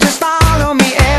just follow me eh?